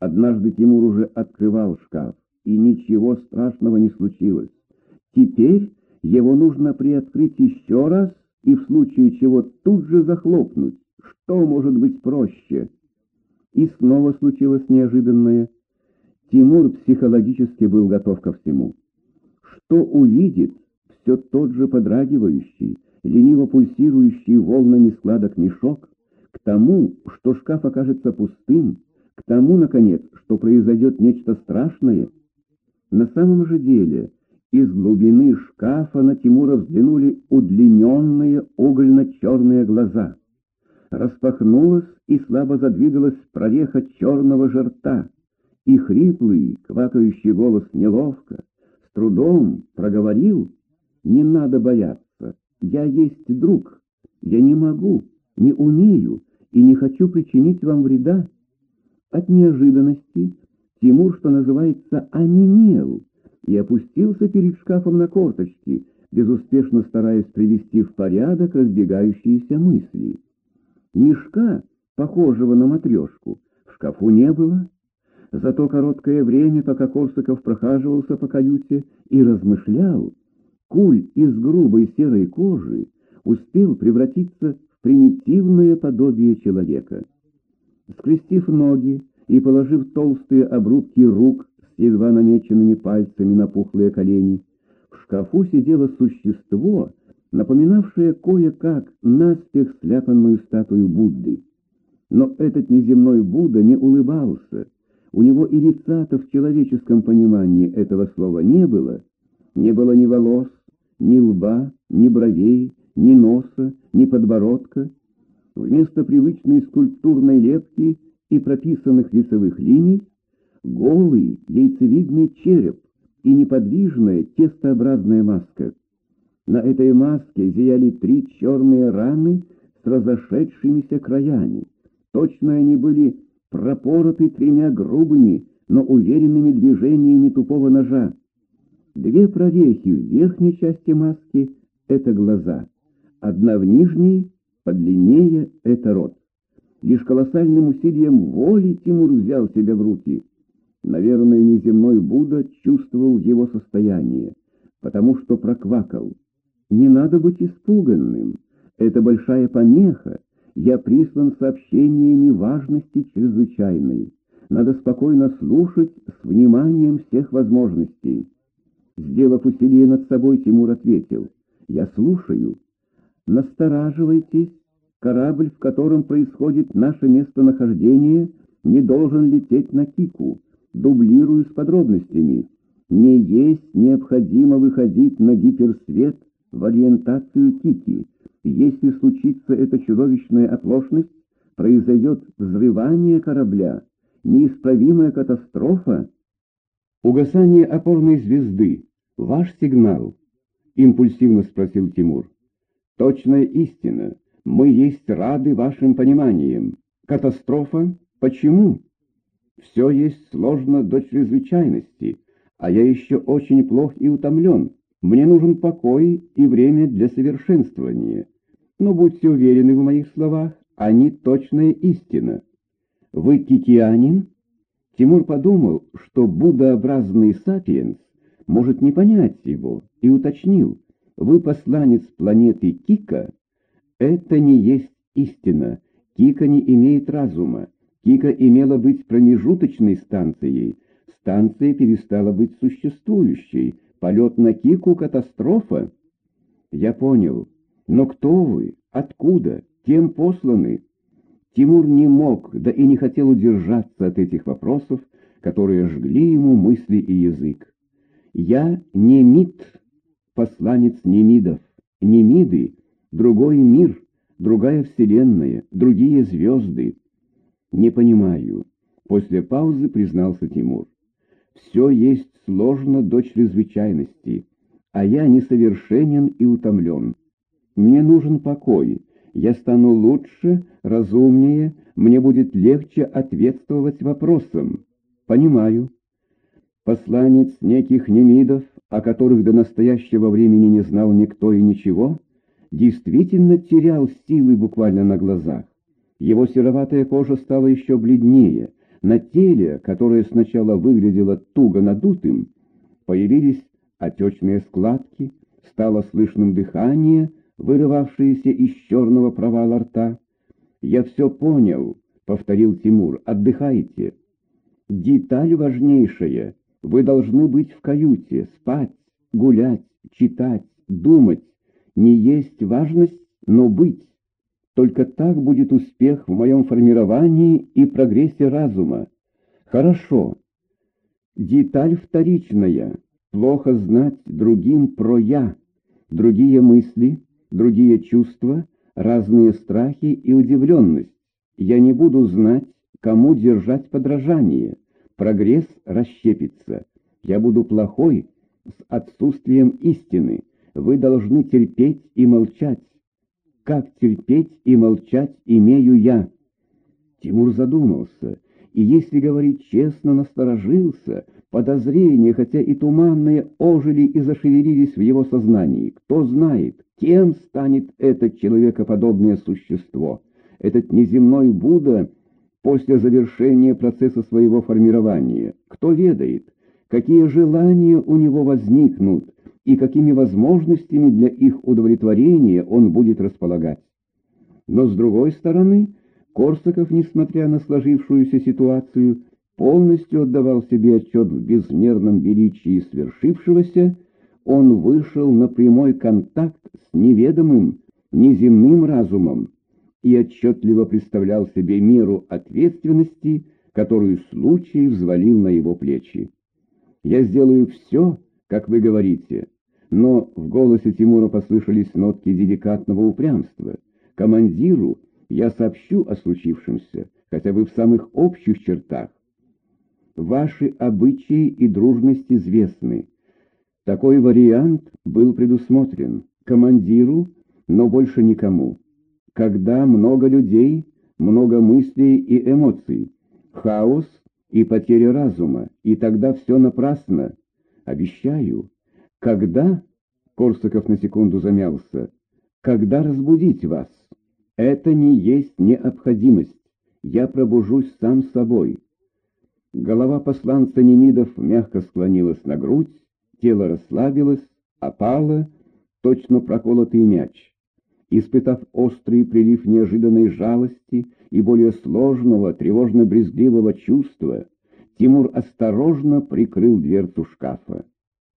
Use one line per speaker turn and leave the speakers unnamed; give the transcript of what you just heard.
Однажды Тимур уже открывал шкаф, и ничего страшного не случилось. Теперь его нужно приоткрыть еще раз и в случае чего тут же захлопнуть. Что может быть проще? И снова случилось неожиданное. Тимур психологически был готов ко всему. Что увидит все тот же подрагивающий, лениво пульсирующий волнами складок мешок, к тому, что шкаф окажется пустым, к тому, наконец, что произойдет нечто страшное. На самом же деле, из глубины шкафа на Тимура взглянули удлиненные угольно-черные глаза. Распахнулась и слабо задвигалась прореха черного жерта, и хриплый, квакающий голос неловко, с трудом проговорил «Не надо бояться, я есть друг, я не могу, не умею и не хочу причинить вам вреда». От неожиданности Тимур, что называется, онемел и опустился перед шкафом на корточки, безуспешно стараясь привести в порядок разбегающиеся мысли. Мешка, похожего на матрешку, в шкафу не было. За то короткое время, пока Корсаков прохаживался по каюте и размышлял, куль из грубой серой кожи успел превратиться в примитивное подобие человека. Скрестив ноги и положив толстые обрубки рук с едва намеченными пальцами на пухлые колени, в шкафу сидело существо, напоминавшее кое-как наспех сляпанную статую Будды. Но этот неземной Будда не улыбался, у него и лица-то в человеческом понимании этого слова не было, не было ни волос, ни лба, ни бровей, ни носа, ни подбородка. Вместо привычной скульптурной лепки и прописанных лицевых линий голый яйцевидный череп и неподвижная тестообразная маска. На этой маске зияли три черные раны с разошедшимися краями. Точно они были пропороты тремя грубыми, но уверенными движениями тупого ножа. Две прорехи в верхней части маски — это глаза, одна в нижней, подлиннее — это рот. Лишь колоссальным усилием воли Тимур взял себя в руки. Наверное, неземной Будда чувствовал его состояние, потому что проквакал. «Не надо быть испуганным, это большая помеха, я прислан сообщениями важности чрезвычайной. Надо спокойно слушать с вниманием всех возможностей. Сделав усилие над собой, Тимур ответил. «Я слушаю. Настораживайтесь. Корабль, в котором происходит наше местонахождение, не должен лететь на Кику. Дублирую с подробностями. Не есть необходимо выходить на гиперсвет в ориентацию Кики. Если случится эта чудовищная оплошность, произойдет взрывание корабля, неисправимая катастрофа. Угасание опорной звезды. Ваш сигнал? Импульсивно спросил Тимур. Точная истина. Мы есть рады вашим пониманиям. Катастрофа? Почему? Все есть сложно до чрезвычайности, а я еще очень плох и утомлен. Мне нужен покой и время для совершенствования но будьте уверены в моих словах, они точная истина. Вы кикианин? Тимур подумал, что будообразный сапиенс может не понять его, и уточнил, вы посланец планеты Кика? Это не есть истина. Кика не имеет разума. Кика имела быть промежуточной станцией. Станция перестала быть существующей. Полет на Кику — катастрофа. Я понял. Но кто вы? Откуда? Кем посланы? Тимур не мог, да и не хотел удержаться от этих вопросов, которые жгли ему мысли и язык. Я Немид, посланец Немидов. Немиды — другой мир, другая вселенная, другие звезды. Не понимаю. После паузы признался Тимур. Все есть сложно до чрезвычайности, а я несовершенен и утомлен. Мне нужен покой. Я стану лучше, разумнее, мне будет легче ответствовать вопросам. Понимаю. Посланец неких немидов, о которых до настоящего времени не знал никто и ничего, действительно терял силы буквально на глазах. Его сероватая кожа стала еще бледнее, На теле, которое сначала выглядело туго надутым, появились отечные складки, стало слышным дыхание, вырывавшееся из черного провала рта. «Я все понял», — повторил Тимур, — «отдыхайте». «Деталь важнейшая. Вы должны быть в каюте, спать, гулять, читать, думать. Не есть важность, но быть. Только так будет успех в моем формировании и прогрессе разума. Хорошо. Деталь вторичная. Плохо знать другим про «я». Другие мысли, другие чувства, разные страхи и удивленность. Я не буду знать, кому держать подражание. Прогресс расщепится. Я буду плохой, с отсутствием истины. Вы должны терпеть и молчать. Как терпеть и молчать имею я? Тимур задумался, и, если говорить честно, насторожился. Подозрения, хотя и туманные, ожили и зашевелились в его сознании. Кто знает, кем станет это человекоподобное существо, этот неземной Будда после завершения процесса своего формирования. Кто ведает, какие желания у него возникнут, и какими возможностями для их удовлетворения он будет располагать. Но с другой стороны, Корсаков, несмотря на сложившуюся ситуацию, полностью отдавал себе отчет в безмерном величии свершившегося, он вышел на прямой контакт с неведомым, неземным разумом и отчетливо представлял себе меру ответственности, которую случай взвалил на его плечи. «Я сделаю все, как вы говорите», но в голосе Тимура послышались нотки деликатного упрямства. «Командиру я сообщу о случившемся, хотя бы в самых общих чертах. Ваши обычаи и дружность известны. Такой вариант был предусмотрен командиру, но больше никому. Когда много людей, много мыслей и эмоций, хаос и потеря разума, и тогда все напрасно. Обещаю, когда, Корсаков на секунду замялся, когда разбудить вас? Это не есть необходимость. Я пробужусь сам собой. Голова посланца Немидов мягко склонилась на грудь, тело расслабилось, опало, точно проколотый мяч. Испытав острый прилив неожиданной жалости и более сложного, тревожно-брезгливого чувства, Тимур осторожно прикрыл дверцу шкафа.